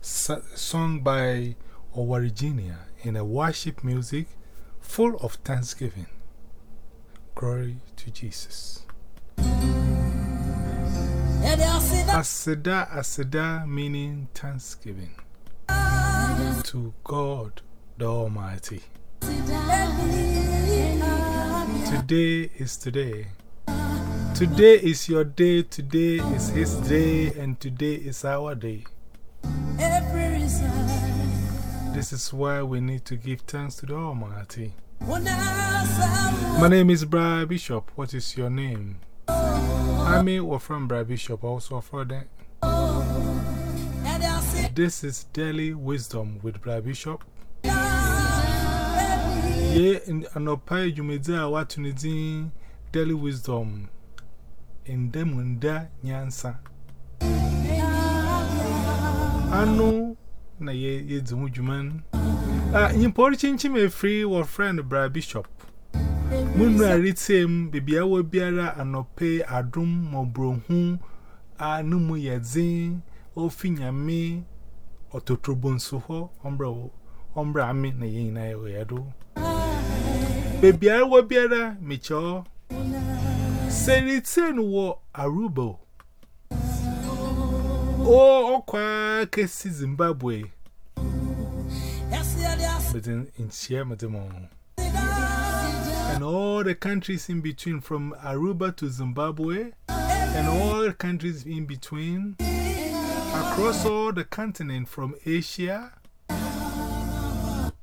sung by Owarigenia in a worship music full of thanksgiving. Glory to Jesus. Aseda, Aseda meaning thanksgiving to God the Almighty. Today is today. Today is your day, today is His day, and today is our day. This is why we need to give thanks to the Almighty. My name is Bra Bishop. What is your name? I mean, we're from Bra Bishop, also for that. This is Daily Wisdom with Bra Bishop. Yeah, and Anopai, you may say what to Daily Wisdom in Demunda Nyansa. Anu na ye ye dzumujuman. Ah, import chinchim a free or friend Bra Bishop. Munra ritem, bibia wo biara anope adum mobrohu anumu yedzin ofinyame ototrobonso ho ombra ombra ami na ye na ye do. Bibia wo biara mecho Seritin wo Arubo. Oh, Okwa Kesi Zimbabwe. But in, in Sierra And all the countries in between, from Aruba to Zimbabwe, and all the countries in between, across all the continent from Asia,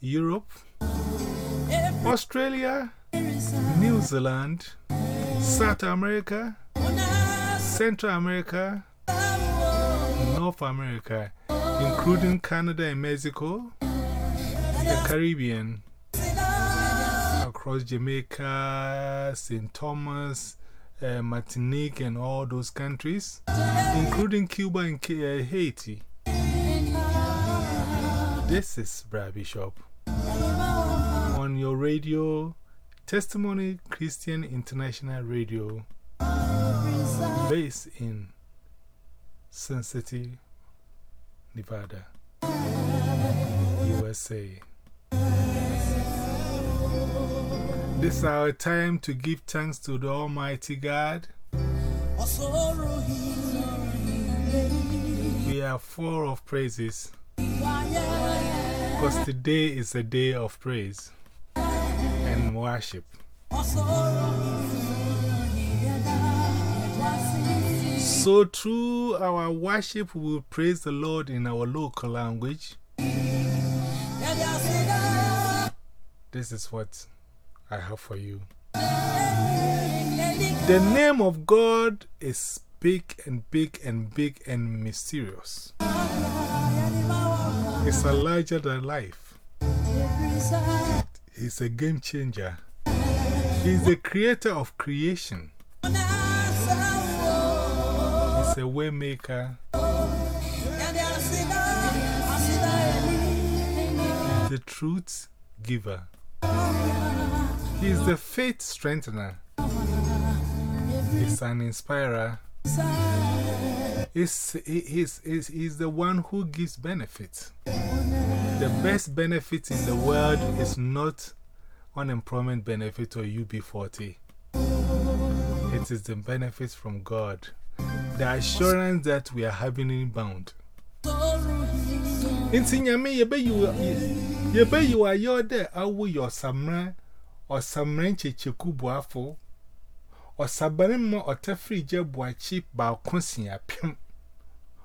Europe, Australia, New Zealand, South America, Central America, North America, including Canada and Mexico, the Caribbean, across Jamaica, St. Thomas, uh, Martinique, and all those countries, including Cuba and uh, Haiti. This is Bra Bishop on your radio. Testimony Christian International Radio, based in Sun City, Nevada, USA. This is our time to give thanks to the Almighty God. We are full of praises because today is a day of praise and worship. So, through our worship, we will praise the Lord in our local language. This is what I have for you. The name of God is big and big and big and mysterious. It's a larger than life. He's a game changer. He's the creator of creation. A way maker. The truth giver. He is the faith strengthener. He's an inspirer. He's, he's the one who gives benefits. The best benefit in the world is not unemployment benefit or UB40. It is the benefits from God. The assurance that we are heavenly bound. Inti nyame yebe you yebe you are your there awu your samra or samran checheku buafo or sabarin mo or tefri je buachi ba konsi apem.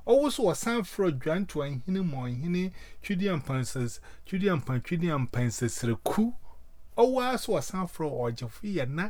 Also, a sound for a grant to a hine mo hine Judean panses, Judean pan Judean panses reku. Oh, was a sound for or Jafia na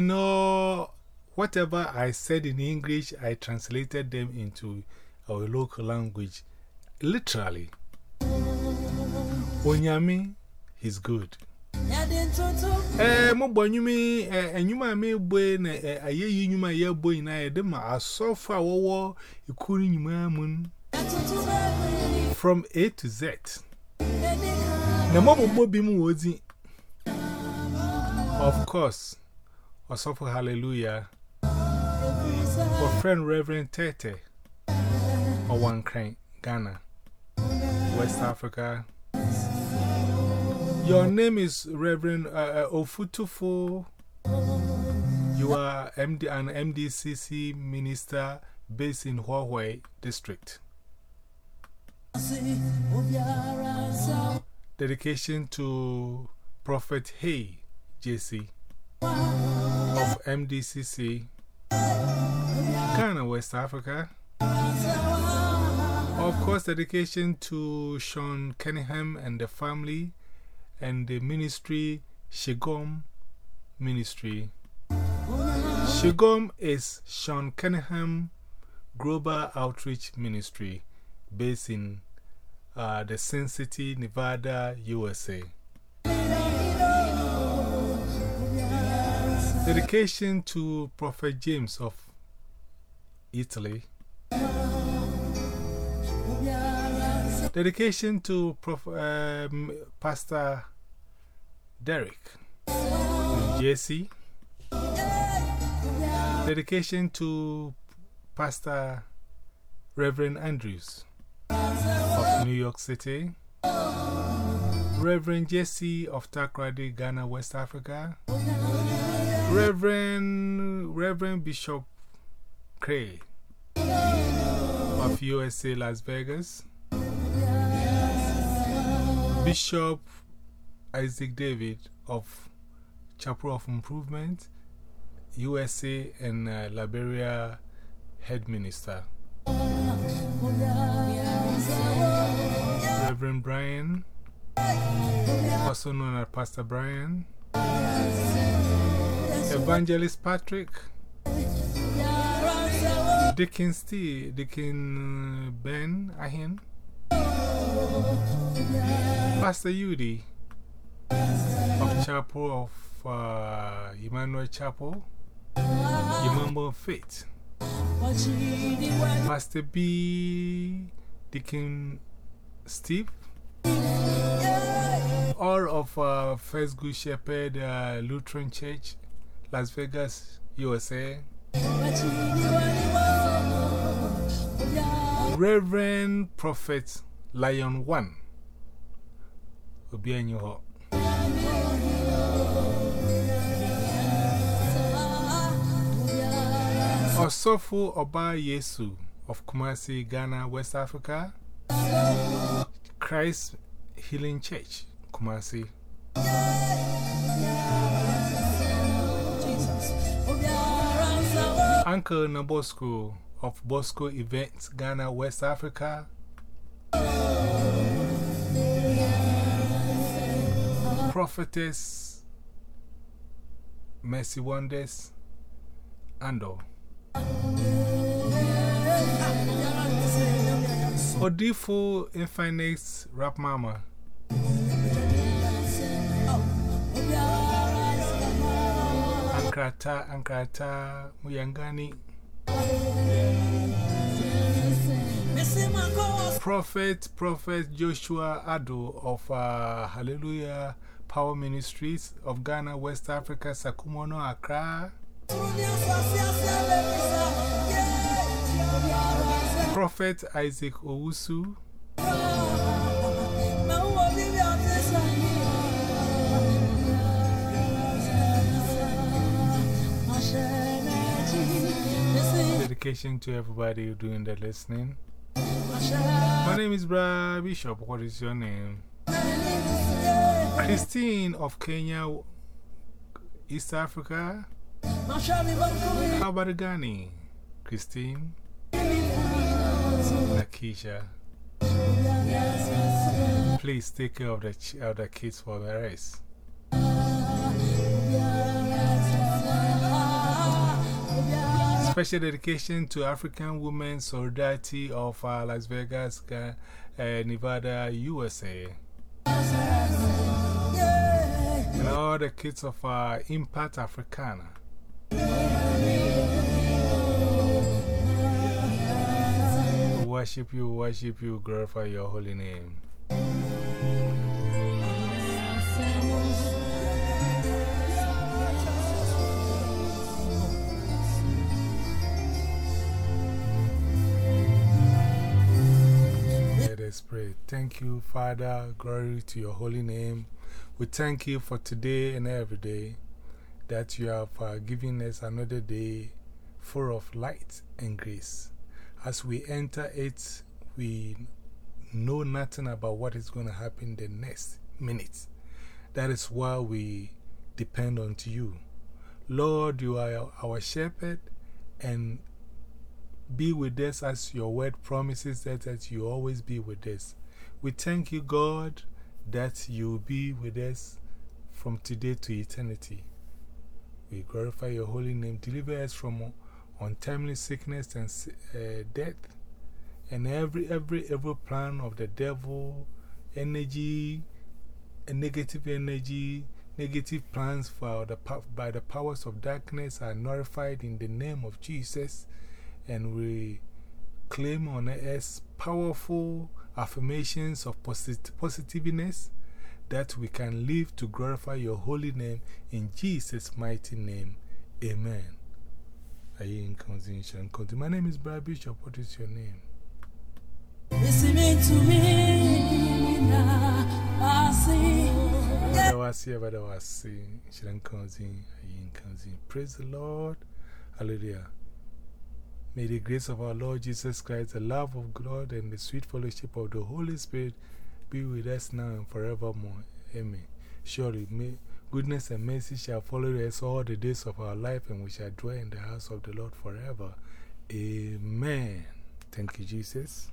you know, whatever I said in English, I translated them into our local language. Literally. Onyami, he's good. Eh, mo bonyumi, eh, enyuma me boy, na aye yinyuma ye boy na ye dem asofa wowo ikuri nyuma mun from A to Z. Na mo bo bi mu wozi. Of course. Osofo Hallelujah. For friend Reverend Tete. Or one crank, Ghana, West Africa. Your name is Reverend uh, uh, Ofutufo. You are MD, an MDCC minister based in Huawei district. Dedication to Prophet Hay, JC of MDCC, Ghana, West Africa. Of course, dedication to Sean Cunningham and the family and the ministry, Shigom Ministry. Shigom is Sean Cunningham Global Outreach Ministry based in uh, the Sin City, Nevada, USA. Dedication to Prophet James of Italy. Dedication to um, Pastor Derek, Jersey. Dedication to Pastor Reverend Andrews of New York City. Reverend Jesse of Takoradi, Ghana, West Africa. Reverend, Reverend Bishop Cray of USA, Las Vegas. Bishop Isaac David of Chapel of Improvement, USA, and uh, Liberia Head Minister. Reverend Brian, also known as Pastor Brian. Evangelist Patrick, Deacon Steve, Deacon Ben Ahin, Pastor Yudi of Chapel of uh, Emmanuel Chapel, Emmanuel Faith, Pastor B, Deacon Steve, all of uh, First Good Shepherd uh, Lutheran Church, Las Vegas, USA. Reverend Prophet Lion One. Obi anyi ho. Osofo Oba Yesu of Kumasi, Ghana, West Africa. Christ Healing Church, Kumasi. Uncle Nabosco of Bosco Events, Ghana, West Africa. Prophetess Mercy Wonders Ando. Odifo Infinite Rap Mama. Ankrata, Ankrata, Muyangani. Prophet, Prophet Joshua Ado of uh, Hallelujah Power Ministries of Ghana, West Africa, Sakumono, Accra. Prophet Isaac Owusu. To everybody doing the listening. My name is Bra Bishop. What is your name? Christine of Kenya, East Africa. How about Ghani? Christine? Nakisha. Please take care of the, of the kids for the rest. Special dedication to African Women Solidarity of Las Vegas, uh, Nevada, USA. And all the kids of Impact Africana. Worship you, worship you, glorify your holy name. Pray. Thank you, Father. Glory to your holy name. We thank you for today and every day that you have uh, given us another day full of light and grace. As we enter it, we know nothing about what is going to happen the next minute. That is why we depend on you. Lord, you are our shepherd and be with us as your word promises that, that you always be with us. We thank you, God, that you will be with us from today to eternity. We glorify your holy name. Deliver us from untimely sickness and uh, death, and every, every every plan of the devil, energy, negative energy, negative plans for the, by the powers of darkness are nullified in the name of Jesus. And we claim on us powerful affirmations of posit positiveness that we can live to glorify your holy name in Jesus' mighty name. Amen. Are you in conversation? My name is Bra Bishop. What is your name? Listening to me now, I see. Was here, but I was seeing. Are you in conversation? Praise the Lord. Hallelujah. May the grace of our Lord Jesus Christ, the love of God, and the sweet fellowship of the Holy Spirit be with us now and forevermore. Amen. Surely, may goodness and mercy shall follow us all the days of our life, and we shall dwell in the house of the Lord forever. Amen. Thank you, Jesus.